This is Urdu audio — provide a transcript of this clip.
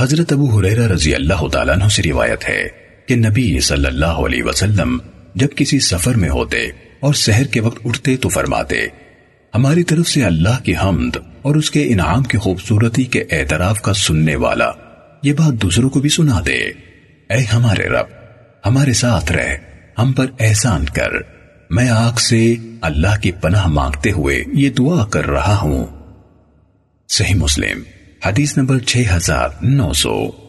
حضرت ابو حریرہ رضی اللہ تعالیٰ عنہ سے روایت ہے کہ نبی صلی اللہ علیہ وسلم جب کسی سفر میں ہوتے اور سحر کے وقت اٹھتے تو فرماتے، ہماری طرف سے اللہ کی حمد اور اس کے انعام کی خوبصورتی کے اعتراف کا سننے والا یہ بات دوسروں کو بھی سنا دے۔ اے ہمارے رب، ہمارے ساتھ رہ، ہم پر احسان کر۔ میں آگ سے اللہ کی پناہ مانگتے ہوئے یہ دعا کر رہا ہوں۔ صحیح مسلم۔ حدیث نمبر چھ ہزار نو سو۔